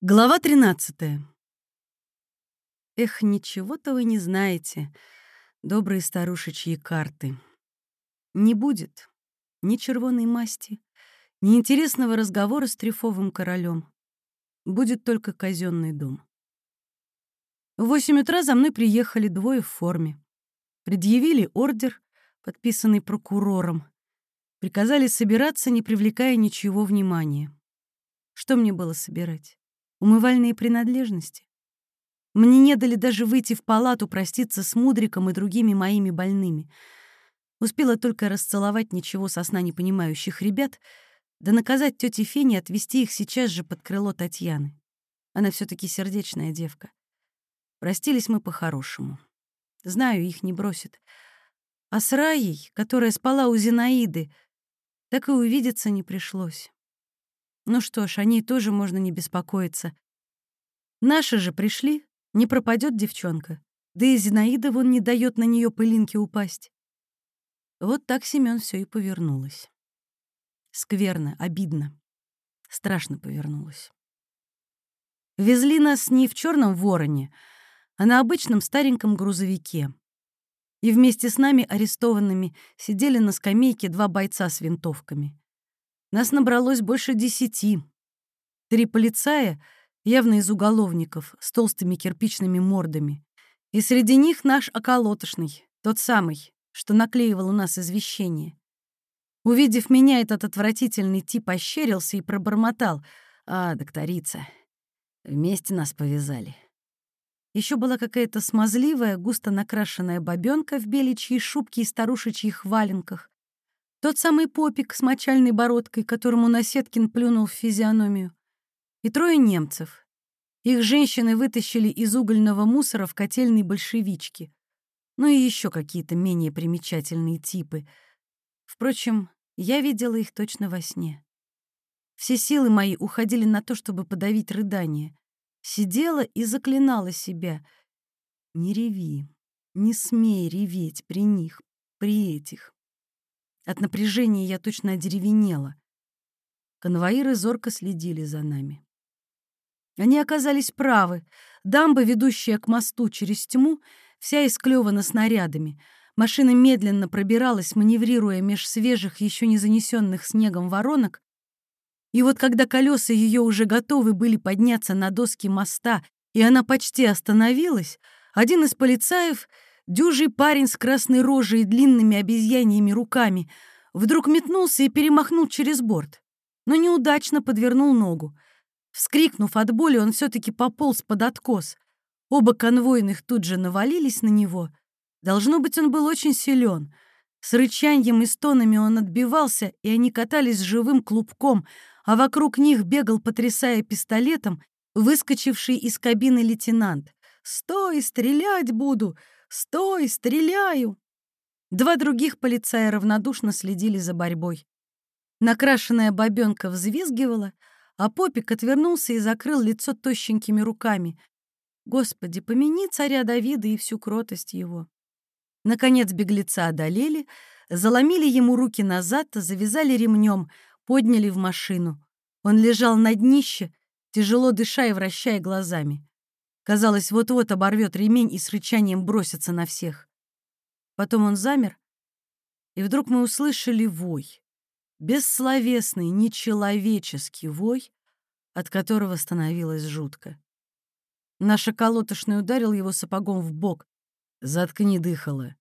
Глава 13. Эх, ничего-то вы не знаете, добрые старушечьи карты. Не будет ни червоной масти, ни интересного разговора с трефовым королем. Будет только казенный дом. В восемь утра за мной приехали двое в форме. Предъявили ордер, подписанный прокурором. Приказали собираться, не привлекая ничего внимания. Что мне было собирать? Умывальные принадлежности. Мне не дали даже выйти в палату проститься с Мудриком и другими моими больными. Успела только расцеловать ничего со сна не понимающих ребят, да наказать тете Фене отвезти их сейчас же под крыло Татьяны. Она все таки сердечная девка. Простились мы по-хорошему. Знаю, их не бросит. А с Раей, которая спала у Зинаиды, так и увидеться не пришлось. Ну что ж, о ней тоже можно не беспокоиться. Наши же пришли, не пропадет девчонка. Да и Зинаида вон не дает на нее пылинки упасть. Вот так Семён все и повернулось. Скверно, обидно. Страшно повернулось. Везли нас не в черном вороне, а на обычном стареньком грузовике. И вместе с нами арестованными сидели на скамейке два бойца с винтовками. Нас набралось больше десяти. Три полицая, явно из уголовников, с толстыми кирпичными мордами. И среди них наш околотошный, тот самый, что наклеивал у нас извещение. Увидев меня, этот отвратительный тип ощерился и пробормотал. «А, докторица, вместе нас повязали». Еще была какая-то смазливая, густо накрашенная бабёнка в беличьей шубке и старушечьих валенках, тот самый попик с мочальной бородкой, которому Насеткин плюнул в физиономию. И трое немцев. Их женщины вытащили из угольного мусора в котельной большевички. Ну и еще какие-то менее примечательные типы. Впрочем, я видела их точно во сне. Все силы мои уходили на то, чтобы подавить рыдание. Сидела и заклинала себя. «Не реви, не смей реветь при них, при этих, от напряжения я точно одеревенела. Конвоиры зорко следили за нами. Они оказались правы. Дамба, ведущая к мосту через тьму, вся исклевана снарядами. Машина медленно пробиралась, маневрируя меж свежих, еще не занесенных снегом воронок. И вот когда колеса ее уже готовы были подняться на доски моста, и она почти остановилась, один из полицаев — Дюжий парень с красной рожей и длинными обезьяньями руками вдруг метнулся и перемахнул через борт, но неудачно подвернул ногу. Вскрикнув от боли, он все-таки пополз под откос. Оба конвойных тут же навалились на него. Должно быть, он был очень силен. С рычаньем и стонами он отбивался, и они катались живым клубком, а вокруг них бегал, потрясая пистолетом, выскочивший из кабины лейтенант. «Стой, стрелять буду!» Стой, стреляю!» Два других полицая равнодушно следили за борьбой. Накрашенная бабёнка взвизгивала, а Попик отвернулся и закрыл лицо тощенькими руками. Господи, помяни царя Давида и всю кротость его. Наконец беглеца одолели, заломили ему руки назад, завязали ремнем, подняли в машину. Он лежал на днище, тяжело дыша и вращая глазами. Казалось, вот-вот оборвет ремень и с рычанием бросится на всех. Потом он замер, и вдруг мы услышали вой. Бессловесный, нечеловеческий вой, от которого становилось жутко. Наш околотошный ударил его сапогом в бок. «Заткни дыхало».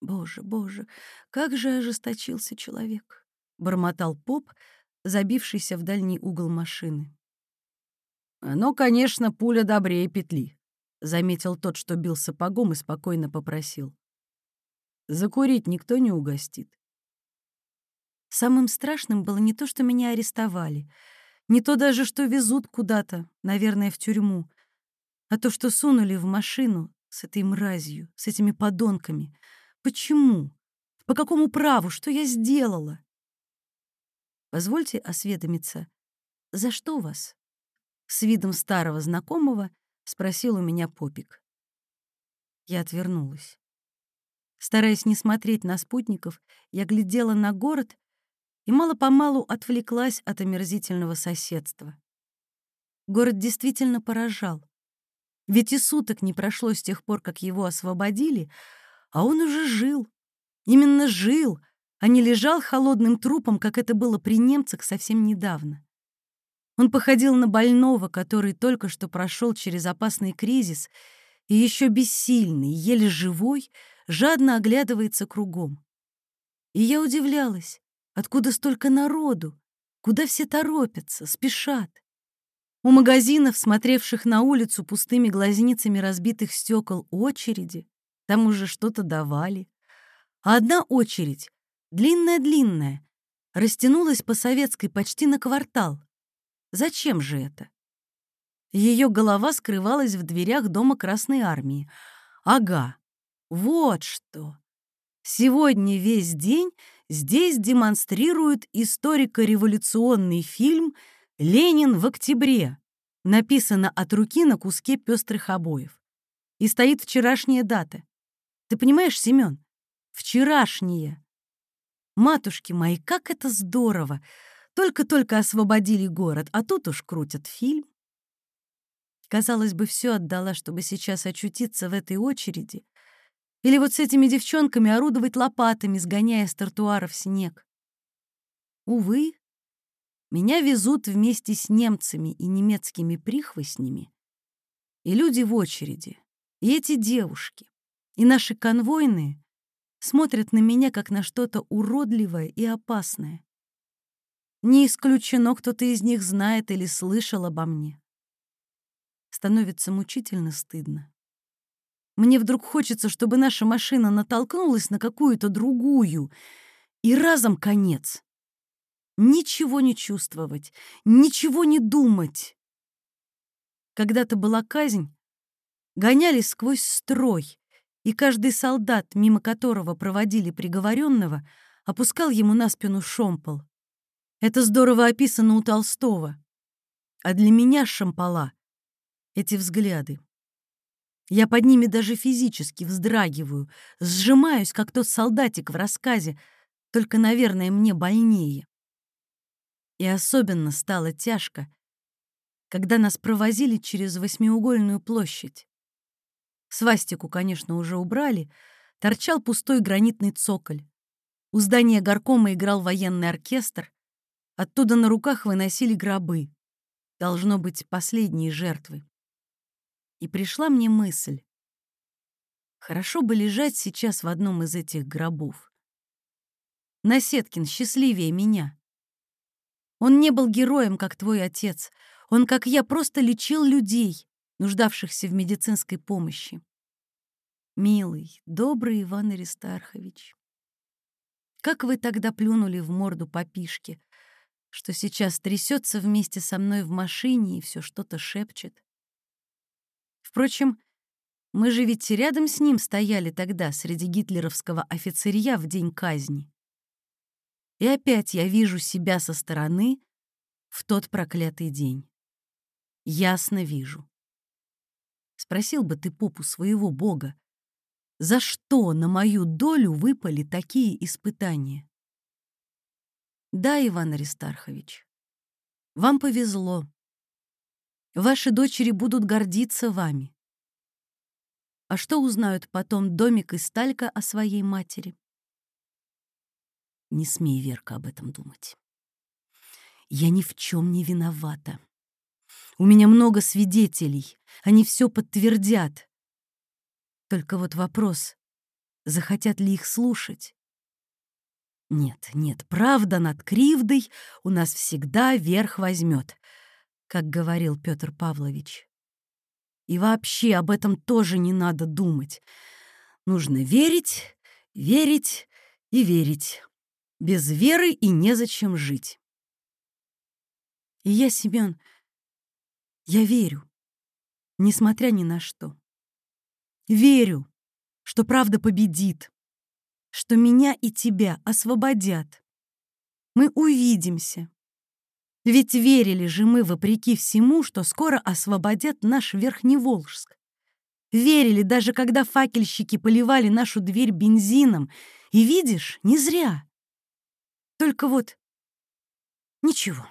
«Боже, боже, как же ожесточился человек!» — бормотал поп, забившийся в дальний угол машины. «Ну, конечно, пуля добрее петли», — заметил тот, что бил сапогом, и спокойно попросил. «Закурить никто не угостит». Самым страшным было не то, что меня арестовали, не то даже, что везут куда-то, наверное, в тюрьму, а то, что сунули в машину с этой мразью, с этими подонками. Почему? По какому праву? Что я сделала? Позвольте осведомиться, за что вас? С видом старого знакомого спросил у меня Попик. Я отвернулась. Стараясь не смотреть на спутников, я глядела на город и мало-помалу отвлеклась от омерзительного соседства. Город действительно поражал. Ведь и суток не прошло с тех пор, как его освободили, а он уже жил. Именно жил, а не лежал холодным трупом, как это было при немцах совсем недавно. Он походил на больного, который только что прошел через опасный кризис и еще бессильный, еле живой, жадно оглядывается кругом. И я удивлялась, откуда столько народу, куда все торопятся, спешат. У магазинов, смотревших на улицу пустыми глазницами разбитых стекол, очереди, там уже что-то давали. А одна очередь, длинная-длинная, растянулась по советской почти на квартал. Зачем же это? Ее голова скрывалась в дверях дома Красной Армии. Ага, вот что. Сегодня весь день здесь демонстрируют историко-революционный фильм «Ленин в октябре», написано от руки на куске пестрых обоев. И стоит вчерашняя дата. Ты понимаешь, Семен? Вчерашняя. Матушки мои, как это здорово! Только-только освободили город, а тут уж крутят фильм. Казалось бы, все отдала, чтобы сейчас очутиться в этой очереди. Или вот с этими девчонками орудовать лопатами, сгоняя с тротуаров снег. Увы, меня везут вместе с немцами и немецкими прихвостнями, и люди в очереди, и эти девушки, и наши конвойные смотрят на меня как на что-то уродливое и опасное. Не исключено, кто-то из них знает или слышал обо мне. Становится мучительно стыдно. Мне вдруг хочется, чтобы наша машина натолкнулась на какую-то другую, и разом конец. Ничего не чувствовать, ничего не думать. Когда-то была казнь, гоняли сквозь строй, и каждый солдат, мимо которого проводили приговоренного, опускал ему на спину шомпол. Это здорово описано у Толстого. А для меня шампала — эти взгляды. Я под ними даже физически вздрагиваю, сжимаюсь, как тот солдатик в рассказе, только, наверное, мне больнее. И особенно стало тяжко, когда нас провозили через восьмиугольную площадь. Свастику, конечно, уже убрали, торчал пустой гранитный цоколь. У здания горкома играл военный оркестр, оттуда на руках выносили гробы. Должно быть, последние жертвы. И пришла мне мысль. Хорошо бы лежать сейчас в одном из этих гробов. Насеткин счастливее меня. Он не был героем, как твой отец. Он, как я, просто лечил людей, нуждавшихся в медицинской помощи. Милый, добрый Иван Аристархович, как вы тогда плюнули в морду попишки, что сейчас трясется вместе со мной в машине и все что-то шепчет. Впрочем, мы же ведь рядом с ним стояли тогда среди гитлеровского офицерья в день казни. И опять я вижу себя со стороны в тот проклятый день. Ясно вижу. Спросил бы ты попу своего бога, за что на мою долю выпали такие испытания? Да, Иван Аристархович, вам повезло. Ваши дочери будут гордиться вами. А что узнают потом Домик и Сталька о своей матери? Не смей, Верка, об этом думать. Я ни в чем не виновата. У меня много свидетелей, они все подтвердят. Только вот вопрос, захотят ли их слушать? Нет, нет, правда над кривдой у нас всегда верх возьмет как говорил Петр Павлович. И вообще об этом тоже не надо думать. Нужно верить, верить и верить. Без веры и незачем жить. И я, Семен, я верю, несмотря ни на что. Верю, что правда победит, что меня и тебя освободят. Мы увидимся, ведь верили же мы, вопреки всему, что скоро освободят наш Верхневолжск. Верили, даже когда факельщики поливали нашу дверь бензином. И видишь, не зря. Только вот ничего,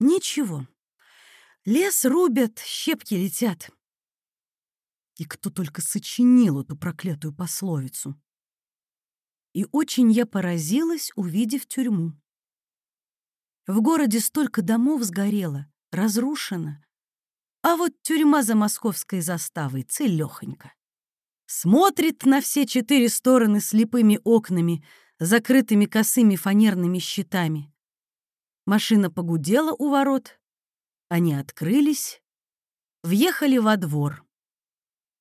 ничего. Лес рубят, щепки летят. И кто только сочинил эту проклятую пословицу. И очень я поразилась, увидев тюрьму. В городе столько домов сгорело, разрушено. А вот тюрьма за московской заставой целёхонька. Смотрит на все четыре стороны слепыми окнами, закрытыми косыми фанерными щитами. Машина погудела у ворот. Они открылись, въехали во двор.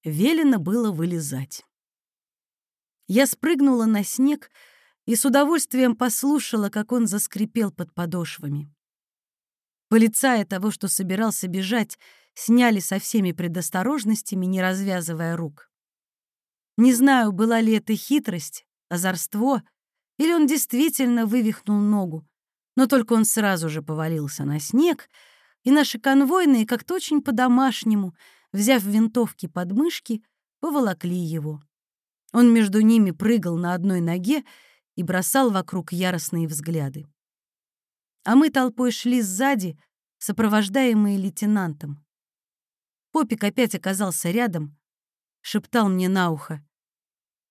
Велено было вылезать. Я спрыгнула на снег и с удовольствием послушала, как он заскрипел под подошвами. Полицая того, что собирался бежать, сняли со всеми предосторожностями, не развязывая рук. Не знаю, была ли это хитрость, озорство, или он действительно вывихнул ногу, но только он сразу же повалился на снег, и наши конвойные как-то очень по-домашнему, взяв винтовки под мышки, поволокли его. Он между ними прыгал на одной ноге и бросал вокруг яростные взгляды. А мы толпой шли сзади, сопровождаемые лейтенантом. Попик опять оказался рядом, шептал мне на ухо.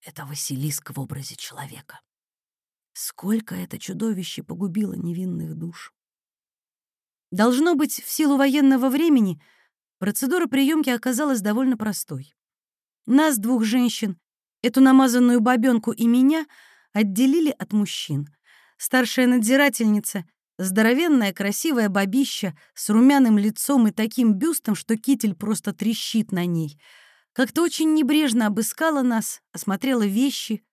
«Это Василиск в образе человека. Сколько это чудовище погубило невинных душ!» Должно быть, в силу военного времени процедура приемки оказалась довольно простой. Нас, двух женщин, эту намазанную бабенку и меня — отделили от мужчин. Старшая надзирательница, здоровенная красивая бабища с румяным лицом и таким бюстом, что китель просто трещит на ней, как-то очень небрежно обыскала нас, осмотрела вещи,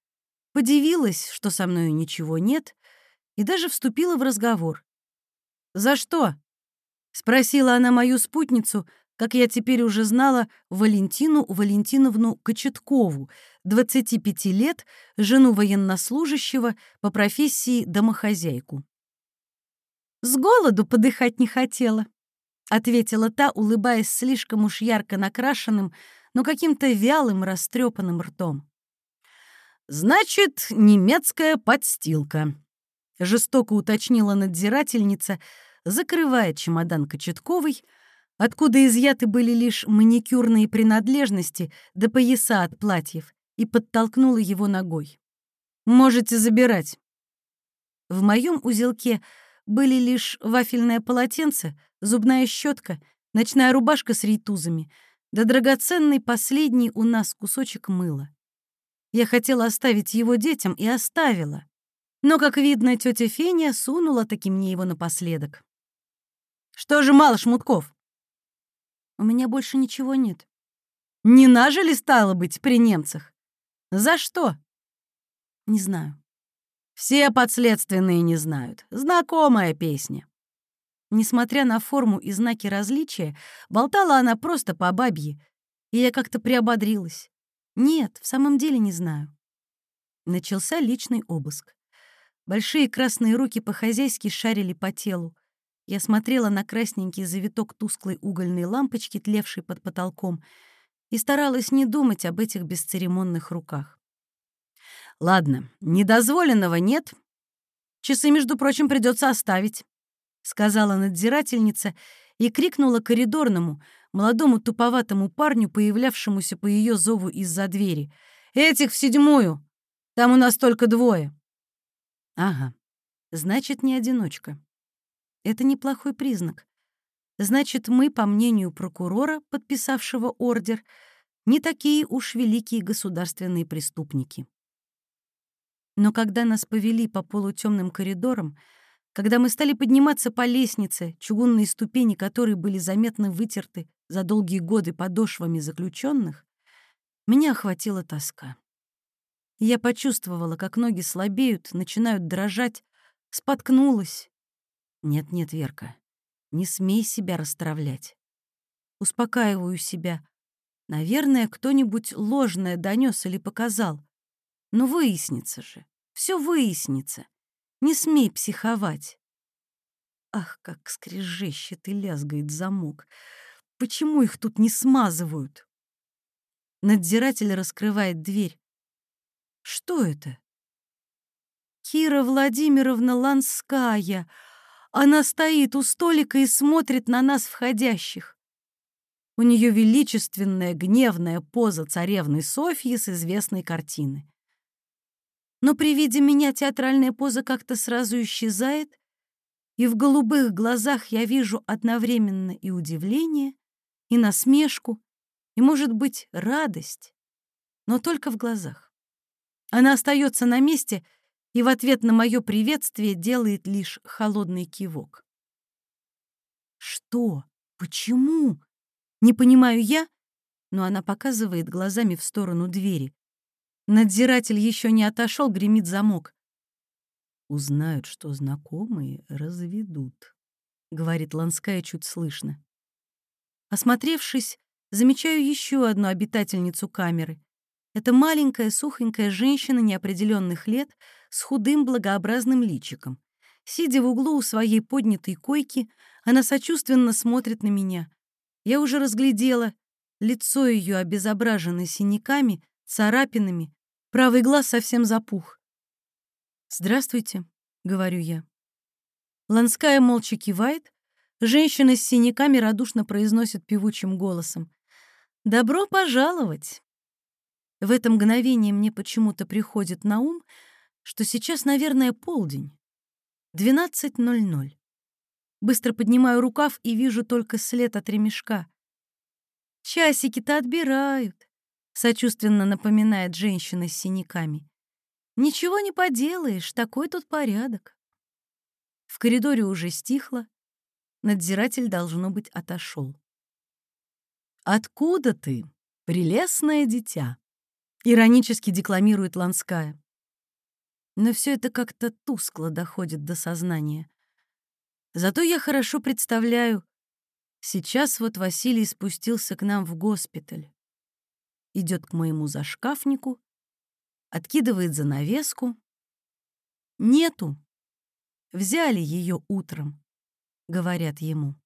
подивилась, что со мною ничего нет, и даже вступила в разговор. «За что?» — спросила она мою спутницу — как я теперь уже знала, Валентину Валентиновну Кочеткову, 25 лет, жену военнослужащего, по профессии домохозяйку. «С голоду подыхать не хотела», — ответила та, улыбаясь слишком уж ярко накрашенным, но каким-то вялым, растрепанным ртом. «Значит, немецкая подстилка», — жестоко уточнила надзирательница, закрывая чемодан Кочетковой, — откуда изъяты были лишь маникюрные принадлежности до пояса от платьев, и подтолкнула его ногой. «Можете забирать». В моем узелке были лишь вафельное полотенце, зубная щетка, ночная рубашка с рейтузами, да драгоценный последний у нас кусочек мыла. Я хотела оставить его детям и оставила. Но, как видно, тетя Феня сунула таки мне его напоследок. «Что же мало шмутков?» У меня больше ничего нет. Не нажили, стало быть, при немцах? За что? Не знаю. Все подследственные не знают. Знакомая песня. Несмотря на форму и знаки различия, болтала она просто по бабье, и я как-то приободрилась. Нет, в самом деле не знаю. Начался личный обыск. Большие красные руки по-хозяйски шарили по телу. Я смотрела на красненький завиток тусклой угольной лампочки, тлевшей под потолком, и старалась не думать об этих бесцеремонных руках. «Ладно, недозволенного нет. Часы, между прочим, придется оставить», — сказала надзирательница и крикнула коридорному, молодому туповатому парню, появлявшемуся по ее зову из-за двери. «Этих в седьмую! Там у нас только двое». «Ага, значит, не одиночка». Это неплохой признак. Значит, мы, по мнению прокурора, подписавшего ордер, не такие уж великие государственные преступники. Но когда нас повели по полутемным коридорам, когда мы стали подниматься по лестнице, чугунные ступени которой были заметно вытерты за долгие годы подошвами заключенных, меня охватила тоска. Я почувствовала, как ноги слабеют, начинают дрожать, споткнулась, нет-нет, Верка, не смей себя расстравлять. Успокаиваю себя. Наверное, кто-нибудь ложное донес или показал. Но выяснится же. Все выяснится. Не смей психовать. Ах, как скрежещет и лязгает замок. Почему их тут не смазывают? Надзиратель раскрывает дверь. Что это? Кира Владимировна Ланская. Она стоит у столика и смотрит на нас входящих. У нее величественная гневная поза царевны Софьи с известной картины. Но при виде меня театральная поза как-то сразу исчезает, и в голубых глазах я вижу одновременно и удивление, и насмешку, и, может быть, радость, но только в глазах. Она остается на месте и в ответ на мое приветствие делает лишь холодный кивок. «Что? Почему?» Не понимаю я, но она показывает глазами в сторону двери. Надзиратель еще не отошел, гремит замок. «Узнают, что знакомые, разведут», — говорит Ланская чуть слышно. Осмотревшись, замечаю еще одну обитательницу камеры. Это маленькая, сухонькая женщина неопределенных лет с худым благообразным личиком. Сидя в углу у своей поднятой койки, она сочувственно смотрит на меня. Я уже разглядела лицо ее обезображено синяками, царапинами, правый глаз совсем запух. «Здравствуйте», — говорю я. Ланская молча кивает, женщина с синяками радушно произносит певучим голосом. «Добро пожаловать!» В это мгновение мне почему-то приходит на ум, что сейчас, наверное, полдень. 12.00. Быстро поднимаю рукав и вижу только след от ремешка. «Часики-то отбирают», — сочувственно напоминает женщина с синяками. «Ничего не поделаешь, такой тут порядок». В коридоре уже стихло, надзиратель, должно быть, отошел. «Откуда ты, прелестное дитя?» — иронически декламирует Ланская. Но все это как-то тускло доходит до сознания. Зато я хорошо представляю, сейчас вот Василий спустился к нам в госпиталь, идет к моему зашкафнику, откидывает занавеску. Нету. Взяли ее утром, говорят ему.